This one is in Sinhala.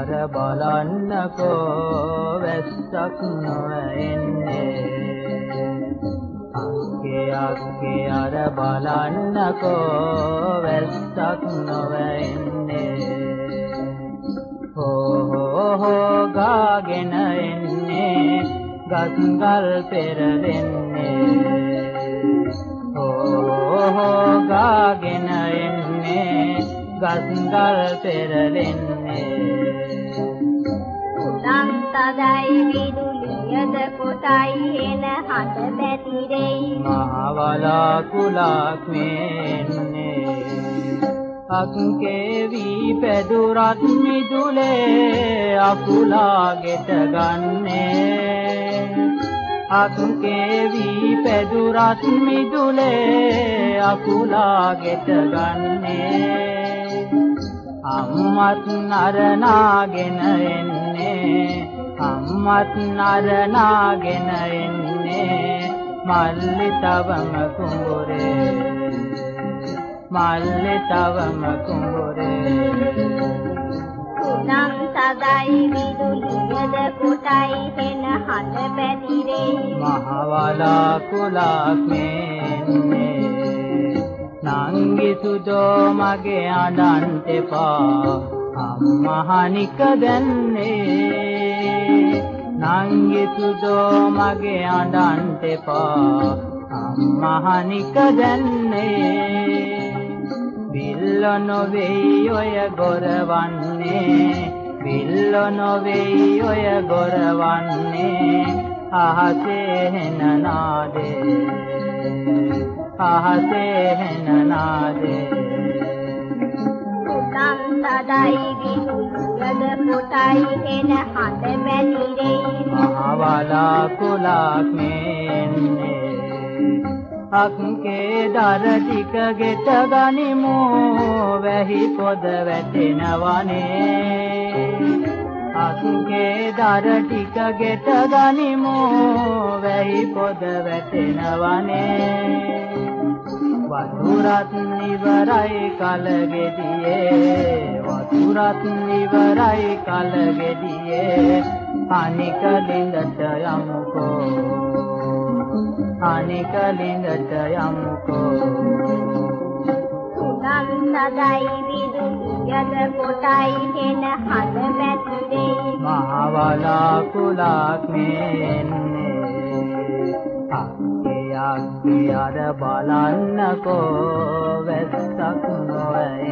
අර බලන්නකෝ වැස්සක් නොඇන්නේ අක්කේ අක්කේ අර බලන්නකෝ වැස්සක් නොඇන්නේ හෝ ගාගෙන එන්නේ ගස්ගල් පෙරලෙන්නේ හෝ ගාගෙන එන්නේ ගස්ගල් පෙරලෙන්නේ උලන් තදයි විදුලියද කොටයි එන හඬ බැතිරෙයි මහවලා කුලක් මෙන්නේ අක්කේ වී පැදුරත් මිදුලේ අකුලාගෙට ගන්නේ. අක්කේ වී පැදුරත් මිදුලේ අකුලාගෙට ගන්නේ. අම්මත් නරනාගෙන එන්නේ අම්මත් නරනාගෙන එන්නේ. මල්ලි තවම කුඹුරේ මල්ලි තවම කුඹුරේ. උලන් තදයි විදුලියද කොටයි එන හඬ බැතිරෙයි මහවලා කුලක් මෙන්නේ. නංගි සුදෝ මගේ අඬන්ට එපා අම්මහනික දැන්නේ. නංගි සුදෝ මගේ අඬන්ට එපා අම්මහනික දැන්නේ බිල්ල නොවෙයි ඔය ගොරවන්නේ. බිල්ල නොවෙයි ඔය ගොරවන්නේ. අහසේ හෙන නාදේ. අහසේ හෙන නාදේ. උලන් තදයි විදුලියද කොටයි එන හඬ බැතිරෙයි මහවලා කුලක් මෙන්නේ අක්කේ දර ටික ගෙට ගනිමු. වැහි පොද වැටෙනවනේ. අක්කේ දර ටික ගෙට ගනිමු. වැහි පොද වැටෙනවනේ. වතුරත් ඉවරයි කලගෙඩියේ වතුරත් ඉවරයි කලගෙඩියේ අනික ලිඳට යමුකෝ. අනික ලිඳට යමුකෝ. උලන් තදයි විදුලියද කොටයි එන හඬ බැතිරෙයි මහවලා කුලක් මෙන්නේ අක්කේ අක්කේ අර බලන්නකෝ වැස්සක් නොවෙන්නේ